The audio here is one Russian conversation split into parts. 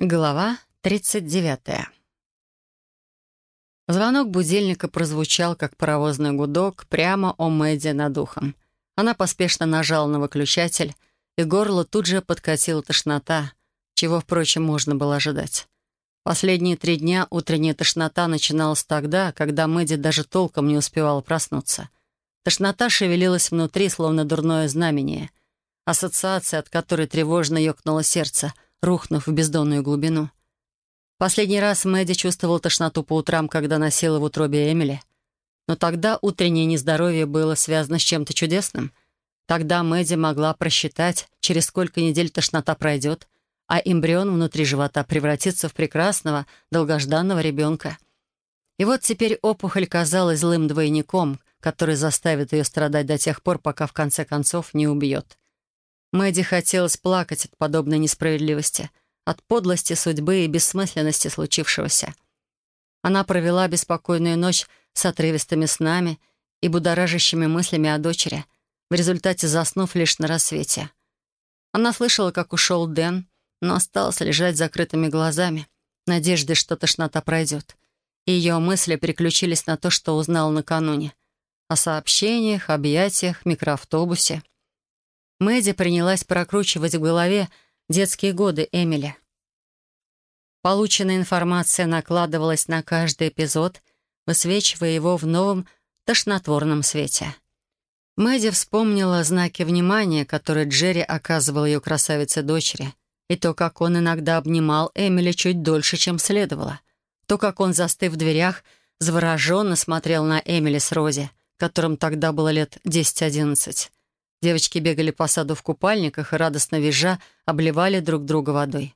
Глава 39. Звонок будильника прозвучал, как паровозный гудок, прямо о Мэдди над ухом. Она поспешно нажала на выключатель, и горло тут же подкатила тошнота, чего, впрочем, можно было ожидать. Последние три дня утренняя тошнота начиналась тогда, когда Мэдди даже толком не успевала проснуться. Тошнота шевелилась внутри, словно дурное знамение. Ассоциация, от которой тревожно ёкнуло сердце — рухнув в бездонную глубину. Последний раз Мэдди чувствовал тошноту по утрам, когда носила в утробе Эмили. Но тогда утреннее нездоровье было связано с чем-то чудесным. Тогда Мэдди могла просчитать, через сколько недель тошнота пройдет, а эмбрион внутри живота превратится в прекрасного, долгожданного ребенка. И вот теперь опухоль казалась злым двойником, который заставит ее страдать до тех пор, пока в конце концов не убьет. Мэдди хотелось плакать от подобной несправедливости, от подлости судьбы и бессмысленности случившегося. Она провела беспокойную ночь с отрывистыми снами и будоражащими мыслями о дочери, в результате заснув лишь на рассвете. Она слышала, как ушел Дэн, но осталась лежать с закрытыми глазами, надеждой, что тошнота пройдет. И ее мысли переключились на то, что узнал накануне. О сообщениях, объятиях, микроавтобусе — Мэдди принялась прокручивать в голове детские годы Эмили. Полученная информация накладывалась на каждый эпизод, высвечивая его в новом тошнотворном свете. Мэдди вспомнила знаки внимания, которые Джерри оказывал ее красавице-дочери, и то, как он иногда обнимал Эмили чуть дольше, чем следовало. То, как он, застыв в дверях, завороженно смотрел на Эмили с Рози, которым тогда было лет 10-11. Девочки бегали по саду в купальниках и, радостно визжа, обливали друг друга водой.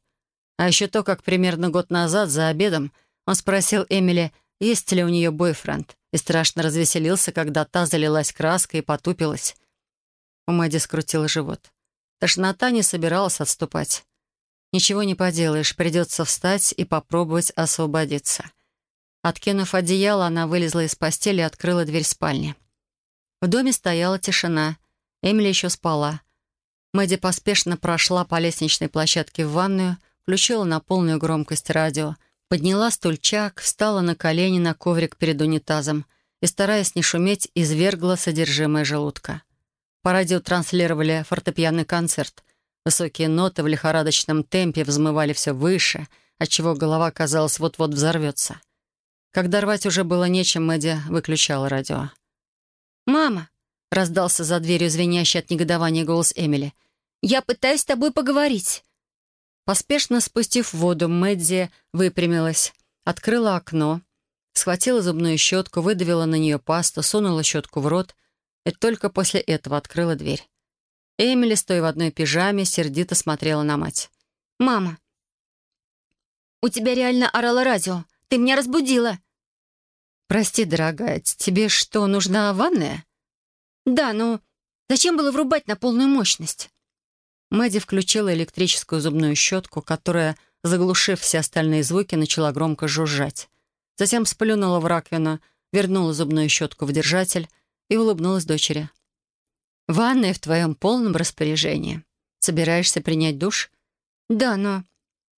А еще то, как примерно год назад, за обедом, он спросил Эмили, есть ли у нее бойфренд, и страшно развеселился, когда та залилась краской и потупилась. У Мэдди скрутила живот. Тошнота не собиралась отступать. Ничего не поделаешь, придется встать и попробовать освободиться. Откинув одеяло, она вылезла из постели и открыла дверь спальни. В доме стояла тишина — Эмили еще спала. Мэдди поспешно прошла по лестничной площадке в ванную, включила на полную громкость радио, подняла стульчак, встала на колени на коврик перед унитазом и, стараясь не шуметь, извергла содержимое желудка. По радио транслировали фортепианный концерт. Высокие ноты в лихорадочном темпе взмывали все выше, отчего голова, казалось, вот-вот взорвется. Когда рвать уже было нечем, Мэдди выключала радио. «Мама!» Раздался за дверью звенящий от негодования голос Эмили. «Я пытаюсь с тобой поговорить». Поспешно спустив воду, Мэдди выпрямилась, открыла окно, схватила зубную щетку, выдавила на нее пасту, сунула щетку в рот и только после этого открыла дверь. Эмили, стоя в одной пижаме, сердито смотрела на мать. «Мама, у тебя реально орало радио. Ты меня разбудила». «Прости, дорогая, тебе что, нужна ванная?» «Да, но зачем было врубать на полную мощность?» Мэдди включила электрическую зубную щетку, которая, заглушив все остальные звуки, начала громко жужжать. Затем сплюнула в раковину, вернула зубную щетку в держатель и улыбнулась дочери. «Ванная в твоем полном распоряжении. Собираешься принять душ?» «Да, но...»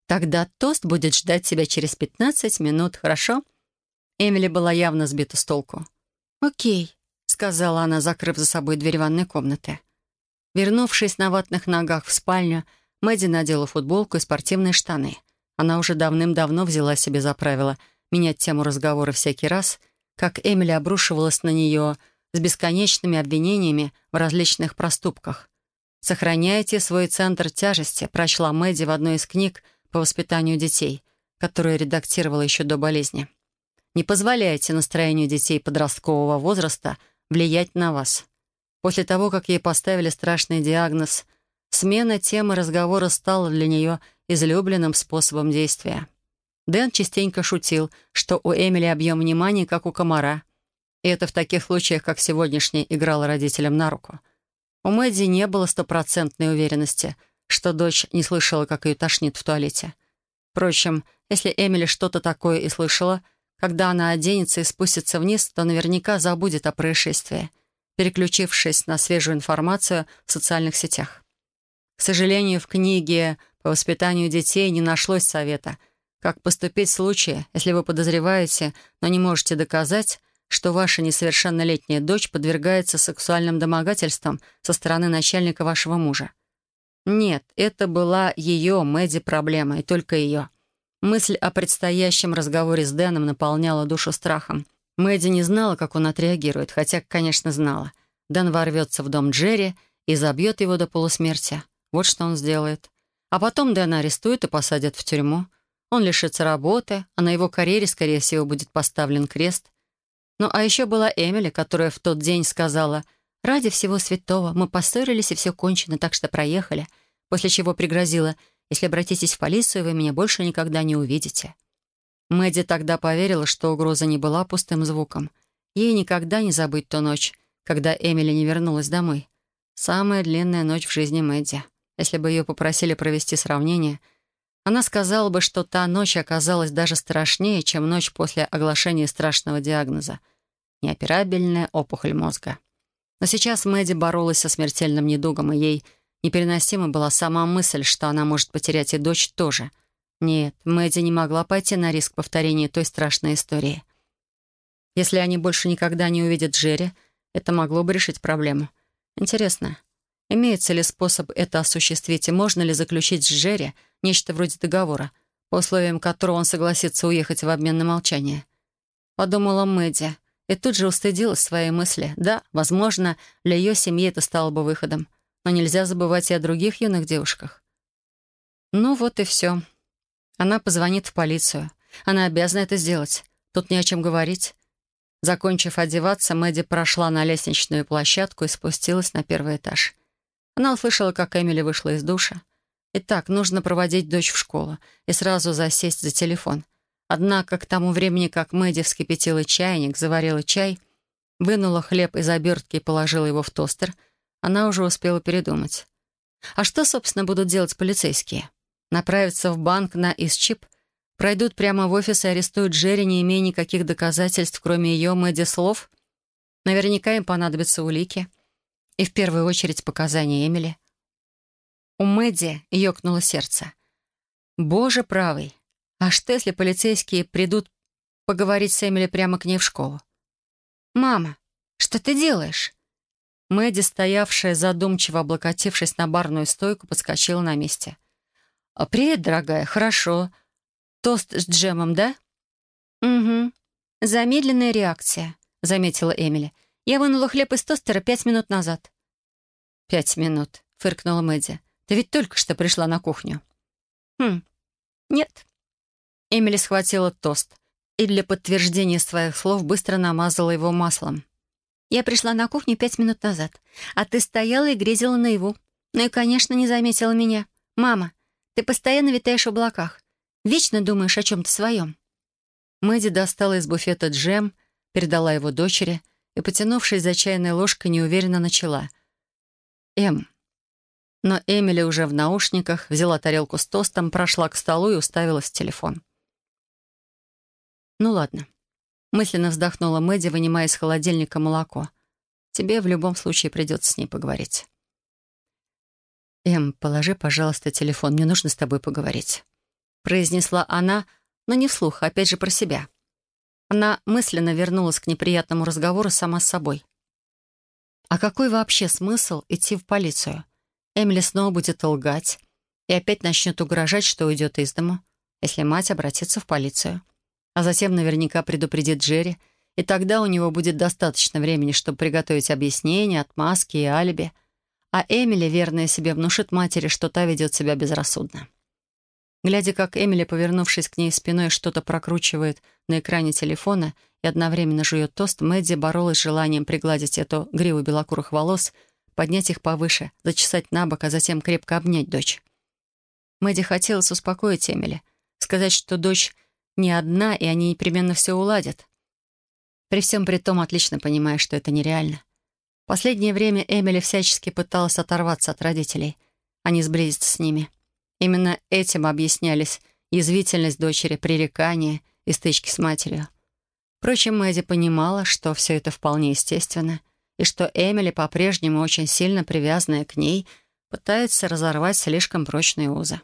«Тогда тост будет ждать тебя через 15 минут, хорошо?» Эмили была явно сбита с толку. «Окей», сказала она, закрыв за собой дверь ванной комнаты. Вернувшись на ватных ногах в спальню, Мэдди надела футболку и спортивные штаны. Она уже давным-давно взяла себе за правило менять тему разговора всякий раз, как Эмили обрушивалась на нее с бесконечными обвинениями в различных проступках. «Сохраняйте свой центр тяжести», прочла Мэдди в одной из книг по воспитанию детей, которую редактировала еще до болезни. Не позволяйте настроению детей подросткового возраста – влиять на вас. После того, как ей поставили страшный диагноз, смена темы разговора стала для нее излюбленным способом действия. Дэн частенько шутил, что у Эмили объем внимания, как у комара. И это в таких случаях, как сегодняшний, играло родителям на руку. У Мэдди не было стопроцентной уверенности, что дочь не слышала, как ее тошнит в туалете. Впрочем, если Эмили что-то такое и слышала — когда она оденется и спустится вниз, то наверняка забудет о происшествии, переключившись на свежую информацию в социальных сетях. К сожалению, в книге По воспитанию детей не нашлось совета, как поступить в случае, если вы подозреваете, но не можете доказать, что ваша несовершеннолетняя дочь подвергается сексуальным домогательствам со стороны начальника вашего мужа. Нет, это была ее, Мэдди, проблема, и только ее. Мысль о предстоящем разговоре с Дэном наполняла душу страхом. Мэдди не знала, как он отреагирует, хотя, конечно, знала. Дэн ворвется в дом Джерри и забьет его до полусмерти. Вот что он сделает. А потом Дэна арестуют и посадят в тюрьму. Он лишится работы, а на его карьере, скорее всего, будет поставлен крест. Ну, а еще была Эмили, которая в тот день сказала, «Ради всего святого, мы поссорились, и все кончено, так что проехали», после чего пригрозила, «Если обратитесь в полицию, вы меня больше никогда не увидите». Мэдди тогда поверила, что угроза не была пустым звуком. Ей никогда не забыть ту ночь, когда Эмили не вернулась домой. Самая длинная ночь в жизни Мэдди. Если бы ее попросили провести сравнение, она сказала бы, что та ночь оказалась даже страшнее, чем ночь после оглашения страшного диагноза — неоперабельная опухоль мозга. Но сейчас Мэдди боролась со смертельным недугом, и ей непереносима была сама мысль, что она может потерять и дочь тоже. Нет, Мэдди не могла пойти на риск повторения той страшной истории. Если они больше никогда не увидят Джерри, это могло бы решить проблему. Интересно, Имеется ли способ это осуществить, и можно ли заключить с Джерри нечто вроде договора, по условиям которого он согласится уехать в обмен на молчание? Подумала Мэдди, и тут же устыдилась своей мысли. Да, возможно, для ее семьи это стало бы выходом, но нельзя забывать и о других юных девушках. Ну вот и все. Она позвонит в полицию. Она обязана это сделать. Тут не о чем говорить. Закончив одеваться, Мэдди прошла на лестничную площадку и спустилась на первый этаж. Она услышала, как Эмили вышла из душа. Итак, нужно проводить дочь в школу и сразу засесть за телефон. Однако к тому времени, как Мэдди вскипятила чайник, заварила чай, вынула хлеб из обертки и положила его в тостер, она уже успела передумать. А что, собственно, будут делать полицейские? Направятся в банк на исчип, пройдут прямо в офис и арестуют Джерри, не имея никаких доказательств, кроме ее Мэдди слов? Наверняка им понадобятся улики — и в первую очередь показания Эмили. У Мэдди ёкнуло сердце. «Боже правый! А что, если полицейские придут поговорить с Эмили прямо к ней в школу?» «Мама, что ты делаешь?» Мэдди, стоявшая задумчиво облокотившись на барную стойку, подскочила на месте. «А, «Привет, дорогая, хорошо. Тост с джемом, да?» «Угу. Замедленная реакция», — заметила Эмили. Я вынула хлеб из тостера пять минут назад». «Пять минут», — фыркнула Мэдди. «Ты ведь только что пришла на кухню». «Хм, нет». Эмили схватила тост и для подтверждения своих слов быстро намазала его маслом. «Я пришла на кухню пять минут назад, а ты стояла и грезила наяву. Ну и, конечно, не заметила меня. Мама, ты постоянно витаешь в облаках. Вечно думаешь о чем-то своем». Мэдди достала из буфета джем, передала его дочери — и, потянувшись за чайной ложкой, неуверенно начала. «Эм». Но Эмили уже в наушниках взяла тарелку с тостом, прошла к столу и уставилась в телефон. «Ну ладно». Мысленно вздохнула Мэдди, вынимая из холодильника молоко. «Тебе в любом случае придется с ней поговорить». «Эм, положи, пожалуйста, телефон, мне нужно с тобой поговорить», произнесла она, но не вслух, а опять же про себя. Она мысленно вернулась к неприятному разговору сама с собой. А какой вообще смысл идти в полицию? Эмили снова будет лгать и опять начнет угрожать, что уйдет из дому, если мать обратится в полицию. А затем наверняка предупредит Джерри, и тогда у него будет достаточно времени, чтобы приготовить объяснения, отмазки и алиби. А Эмили, верная себе, внушит матери, что та ведет себя безрассудно. Глядя, как Эмили, повернувшись к ней спиной, что-то прокручивает на экране телефона и одновременно жует тост, Мэдди боролась с желанием пригладить эту гриву белокурых волос, поднять их повыше, зачесать на бок, а затем крепко обнять дочь. Мэдди хотелось успокоить Эмили, сказать, что дочь не одна, и они непременно все уладят. При всем при том, отлично понимая, что это нереально. В последнее время Эмили всячески пыталась оторваться от родителей, а не сблизиться с ними — Именно этим объяснялись язвительность дочери, пререкания и стычки с матерью. Впрочем, Мэдди понимала, что все это вполне естественно, и что Эмили, по-прежнему очень сильно привязанная к ней, пытается разорвать слишком прочные узы.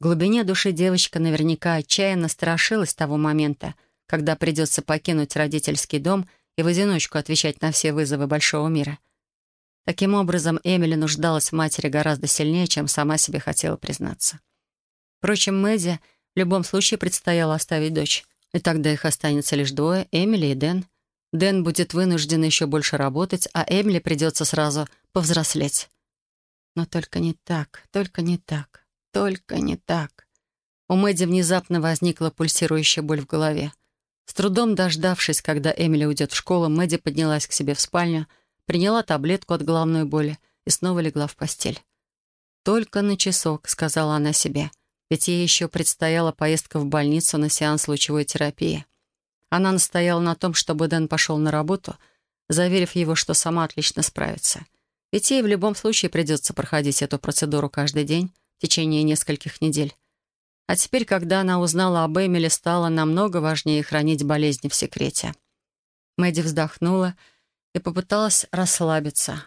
В глубине души девочка наверняка отчаянно страшилась того момента, когда придется покинуть родительский дом и в одиночку отвечать на все вызовы большого мира. Таким образом, Эмили нуждалась в матери гораздо сильнее, чем сама себе хотела признаться. Впрочем, Мэдди в любом случае предстояло оставить дочь, и тогда их останется лишь двое — Эмили и Дэн. Дэн будет вынужден еще больше работать, а Эмили придется сразу повзрослеть. Но только не так, только не так. Только не так. У Мэдди внезапно возникла пульсирующая боль в голове. С трудом дождавшись, когда Эмили уйдет в школу, Мэдди поднялась к себе в спальню, приняла таблетку от головной боли и снова легла в постель. «Только на часок», — сказала она себе, ведь ей еще предстояла поездка в больницу на сеанс лучевой терапии. Она настояла на том, чтобы Дэн пошел на работу, заверив его, что сама отлично справится. Ведь ей в любом случае придется проходить эту процедуру каждый день, течение нескольких недель. А теперь, когда она узнала об Эмиле, стало намного важнее хранить болезни в секрете. Мэдди вздохнула и попыталась расслабиться.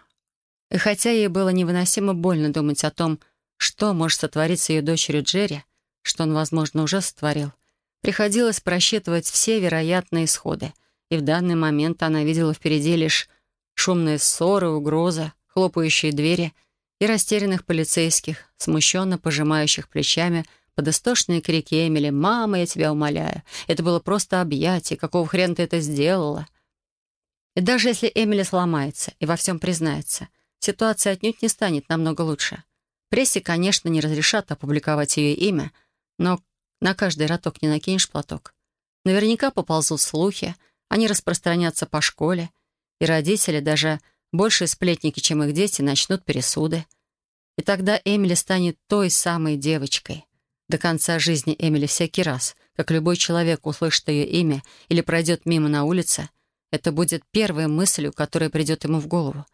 И хотя ей было невыносимо больно думать о том, что может сотворить с ее дочерью Джерри, что он, возможно, уже сотворил, приходилось просчитывать все вероятные исходы, и в данный момент она видела впереди лишь шумные ссоры, угрозы, хлопающие двери — и растерянных полицейских, смущенно пожимающих плечами под истошные крики Эмили «Мама, я тебя умоляю! Это было просто объятие! Какого хрена ты это сделала?» И даже если Эмили сломается и во всем признается, ситуация отнюдь не станет намного лучше. Прессе, конечно, не разрешат опубликовать ее имя, но на каждый роток не накинешь платок. Наверняка поползут слухи, они распространятся по школе, и родители, даже Большие сплетники, чем их дети, начнут пересуды. И тогда Эмили станет той самой девочкой. До конца жизни Эмили всякий раз, как любой человек услышит ее имя или пройдет мимо на улице, это будет первой мыслью, которая придет ему в голову.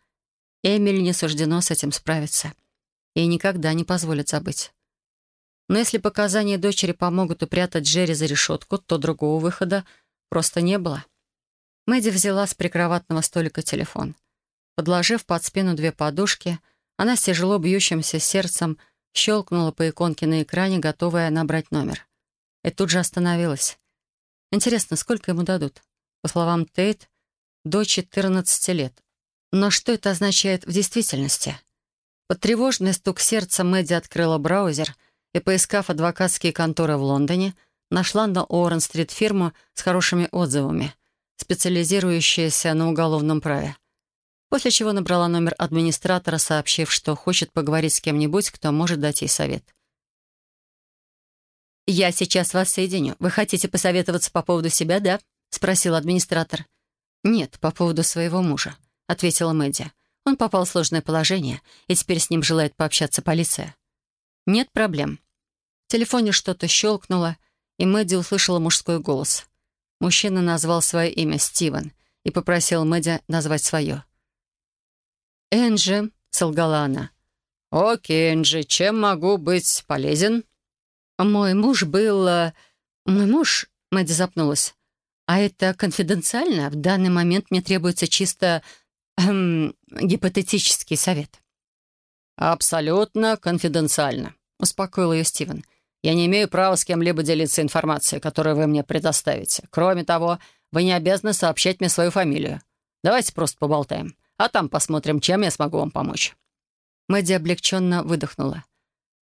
Эмили не суждено с этим справиться. И никогда не позволит забыть. Но если показания дочери помогут упрятать Джерри за решетку, то другого выхода просто не было. Мэдди взяла с прикроватного столика телефон — Подложив под спину две подушки, она с тяжело бьющимся сердцем щелкнула по иконке на экране, готовая набрать номер. И тут же остановилась. Интересно, сколько ему дадут? По словам Тейт, до 14 лет. Но что это означает в действительности? Под тревожный стук сердца Мэдди открыла браузер и, поискав адвокатские конторы в Лондоне, нашла на Оуэн-стрит фирму с хорошими отзывами, специализирующаяся на уголовном праве после чего набрала номер администратора, сообщив, что хочет поговорить с кем-нибудь, кто может дать ей совет. «Я сейчас вас соединю. Вы хотите посоветоваться по поводу себя, да?» — спросил администратор. «Нет, по поводу своего мужа», — ответила Мэдди. «Он попал в сложное положение, и теперь с ним желает пообщаться полиция». «Нет проблем». В телефоне что-то щелкнуло, и Мэдди услышала мужской голос. Мужчина назвал свое имя Стивен и попросил Мэдди назвать свое. «Энджи», — солгала она. «Окей, Энджи, чем могу быть полезен?» «Мой муж был... Э, мой муж...» — Мэдди запнулась. «А это конфиденциально? В данный момент мне требуется чисто... Эм, гипотетический совет». «Абсолютно конфиденциально», — успокоил ее Стивен. «Я не имею права с кем-либо делиться информацией, которую вы мне предоставите. Кроме того, вы не обязаны сообщать мне свою фамилию. Давайте просто поболтаем а там посмотрим, чем я смогу вам помочь». Мэдди облегченно выдохнула.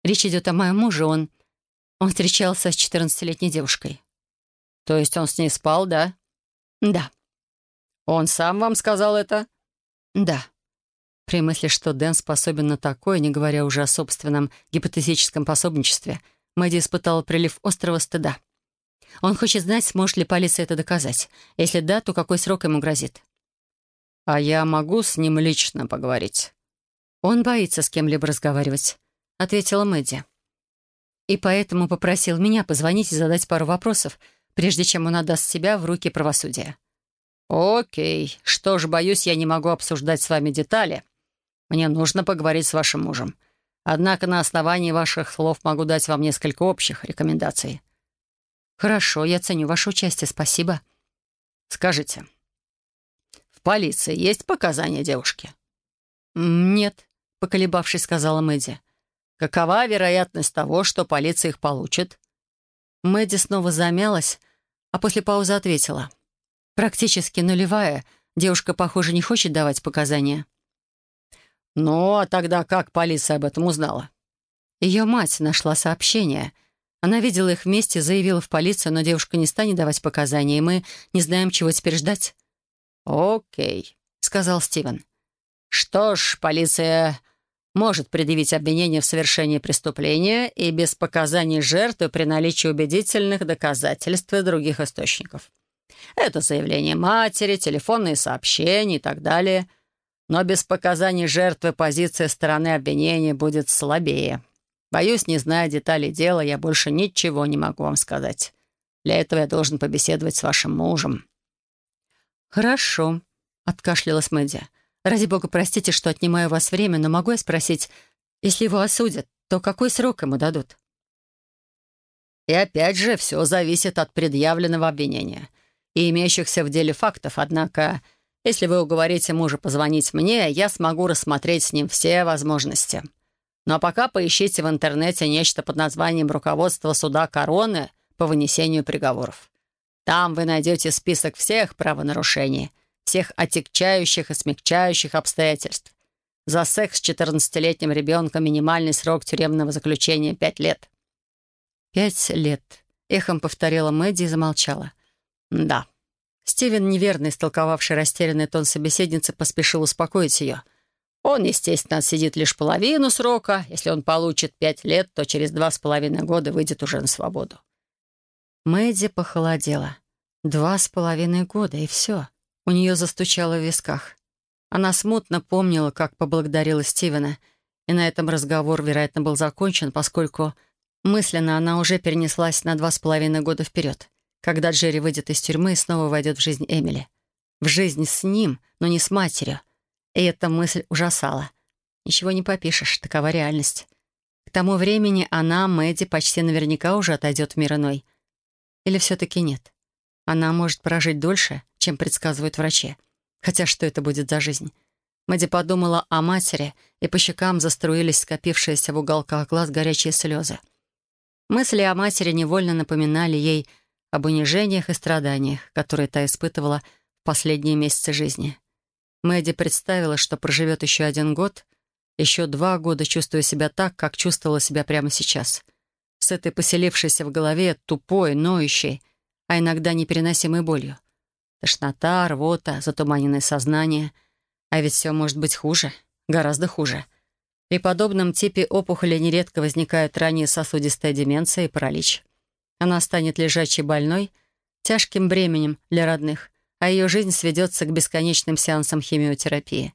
Речь идет о моем муже, он... Он встречался с 14-летней девушкой. «То есть он с ней спал, да?» «Да». «Он сам вам сказал это?» «Да». При мысли, что Дэн способен на такое, не говоря уже о собственном гипотетическом пособничестве, Мэдди испытала прилив острого стыда. Он хочет знать, сможет ли полиция это доказать. Если да, то какой срок ему грозит. «А я могу с ним лично поговорить?» «Он боится с кем-либо разговаривать», — ответила Мэдди. «И поэтому попросил меня позвонить и задать пару вопросов, прежде чем он отдаст себя в руки правосудия». «Окей. Что ж, боюсь, я не могу обсуждать с вами детали. Мне нужно поговорить с вашим мужем. Однако на основании ваших слов могу дать вам несколько общих рекомендаций». «Хорошо, я ценю ваше участие, спасибо». «Скажите, полиции есть показания девушки?» «Нет», — поколебавшись, сказала Мэдди. Какова вероятность того, что полиция их получит?» Мэдди снова замялась, а после паузы ответила. «Практически нулевая. Девушка, похоже, не хочет давать показания». «Ну, а тогда как полиция об этом узнала?» Ее мать нашла сообщение. Она видела их вместе, заявила в полицию, но девушка не станет давать показания, и мы не знаем, чего теперь ждать. «Окей», — сказал Стивен. «Что ж, полиция может предъявить обвинение в совершении преступления и без показаний жертвы при наличии убедительных доказательств и других источников. Это заявление матери, телефонные сообщения и так далее. Но без показаний жертвы позиция стороны обвинения будет слабее. Боюсь, не зная деталей дела, я больше ничего не могу вам сказать. Для этого я должен побеседовать с вашим мужем». «Хорошо», — откашлялась Мэдди. «Ради бога, простите, что отнимаю у вас время, но могу я спросить, если его осудят, то какой срок ему дадут?» И опять же, все зависит от предъявленного обвинения и имеющихся в деле фактов, однако если вы уговорите мужа позвонить мне, я смогу рассмотреть с ним все возможности. Но пока поищите в интернете нечто под названием «Руководство суда короны» по вынесению приговоров. Там вы найдете список всех правонарушений, всех отягчающих и смягчающих обстоятельств. За секс с 14-летним ребенком минимальный срок тюремного заключения — пять лет. «Пять лет», — эхом повторила Мэдди и замолчала. «Да». Стивен, неверно истолковавший растерянный тон собеседницы, поспешил успокоить ее. Он, естественно, сидит лишь половину срока. Если он получит пять лет, то через два с половиной года выйдет уже на свободу. Мэдди похолодела. Два с половиной года, и все. У нее застучало в висках. Она смутно помнила, как поблагодарила Стивена, и на этом разговор, вероятно, был закончен, поскольку мысленно она уже перенеслась на два с половиной года вперед когда Джерри выйдет из тюрьмы и снова войдет в жизнь Эмили. В жизнь с ним, но не с матерью. И эта мысль ужасала. Ничего не попишешь, такова реальность. К тому времени она, Мэдди, почти наверняка уже отойдет в мир иной. Или все-таки нет? Она может прожить дольше, чем предсказывают врачи. Хотя что это будет за жизнь? Мэдди подумала о матери, и по щекам заструились скопившиеся в уголках глаз горячие слезы. Мысли о матери невольно напоминали ей об унижениях и страданиях, которые та испытывала в последние месяцы жизни. Мэдди представила, что проживет еще один год, еще два года, чувствуя себя так, как чувствовала себя прямо сейчас. С этой поселившейся в голове тупой, ноющей, а иногда непереносимой болью. Тошнота, рвота, затуманенное сознание. А ведь все может быть хуже, гораздо хуже. При подобном типе опухоли нередко возникают ранее сосудистая деменция и паралич. Она станет лежачей больной, тяжким бременем для родных, а ее жизнь сведется к бесконечным сеансам химиотерапии.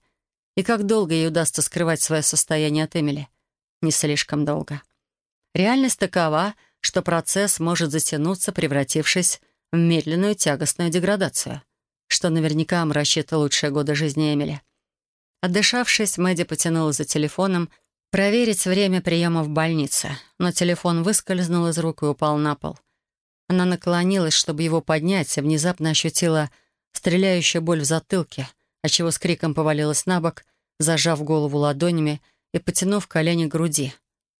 И как долго ей удастся скрывать свое состояние от Эмили? Не слишком долго. Реальность такова, что процесс может затянуться, превратившись в медленную тягостную деградацию, что наверняка омрачит лучшие годы жизни Эмили. Отдышавшись, Мэдди потянула за телефоном, проверить время приема в больнице, но телефон выскользнул из рук и упал на пол. Она наклонилась, чтобы его поднять, и внезапно ощутила стреляющую боль в затылке, отчего с криком повалилась на бок, зажав голову ладонями и потянув колени к груди.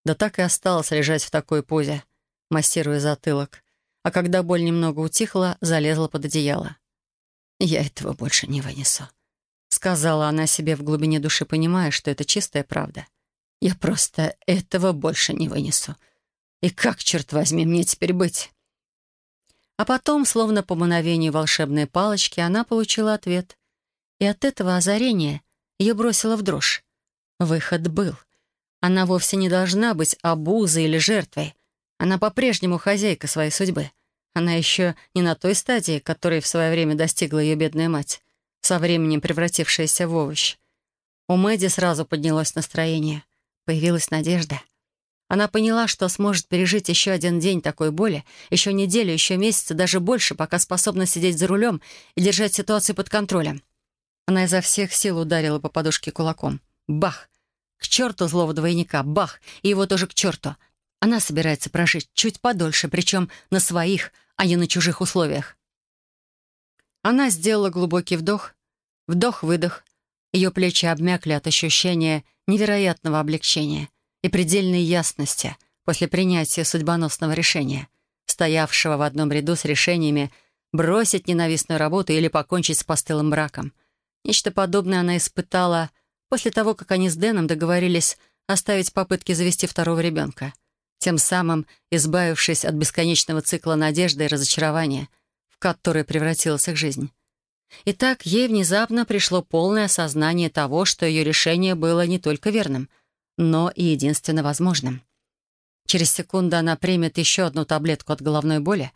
Да так и осталась лежать в такой позе, массируя затылок. А когда боль немного утихла, залезла под одеяло. «Я этого больше не вынесу», — сказала она себе в глубине души, понимая, что это чистая правда. Я просто этого больше не вынесу. И как, черт возьми, мне теперь быть? А потом, словно по мановению волшебной палочки, она получила ответ. И от этого озарения ее бросило в дрожь. Выход был. Она вовсе не должна быть обузой или жертвой. Она по-прежнему хозяйка своей судьбы. Она еще не на той стадии, которой в свое время достигла ее бедная мать, со временем превратившаяся в овощ. У Мэдди сразу поднялось настроение. Появилась надежда. Она поняла, что сможет пережить еще один день такой боли, еще неделю, еще месяца, даже больше, пока способна сидеть за рулем и держать ситуацию под контролем. Она изо всех сил ударила по подушке кулаком. Бах! К черту злого двойника! Бах! И его тоже к черту! Она собирается прожить чуть подольше, причем на своих, а не на чужих условиях. Она сделала глубокий вдох, вдох-выдох. Ее плечи обмякли от ощущения невероятного облегчения. и предельной ясности после принятия судьбоносного решения, стоявшего в одном ряду с решениями бросить ненавистную работу или покончить с постылым браком. Нечто подобное она испытала после того, как они с Дэном договорились оставить попытки завести второго ребенка, тем самым избавившись от бесконечного цикла надежды и разочарования, в который превратилась их жизнь. Итак, ей внезапно пришло полное осознание того, что ее решение было не только верным, но и единственно возможным. Через секунду она примет еще одну таблетку от головной боли,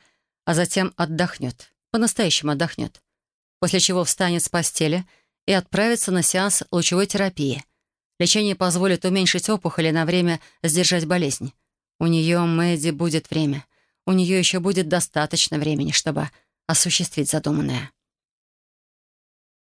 а затем отдохнет, по-настоящему отдохнет, после чего встанет с постели и отправится на сеанс лучевой терапии. Лечение позволит уменьшить опухоль и на время сдержать болезнь. У нее, Мэдди, будет время. У нее еще будет достаточно времени, чтобы осуществить задуманное.